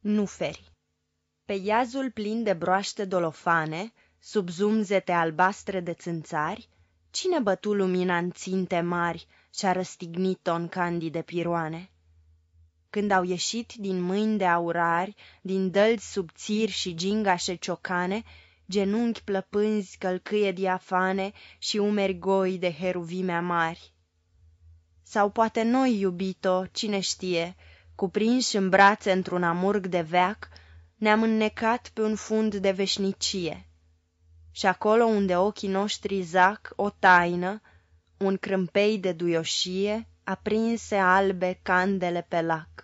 Nuferi Pe iazul plin de broaște dolofane, Sub zumzete albastre de țânțari, Cine bătu lumina în ținte mari Și-a răstignit-o în candide piroane? Când au ieșit din mâini de aurari, Din dălți subțiri și gingașe ciocane, Genunchi plăpânzi, călcâie diafane Și umeri goi de heruvime mari. Sau poate noi, iubito, cine știe, cuprinși în brațe într-un amurg de veac, ne-am înnecat pe un fund de veșnicie. Și acolo unde ochii noștri zac o taină, un crâmpei de duioșie, aprinse albe candele pe lac.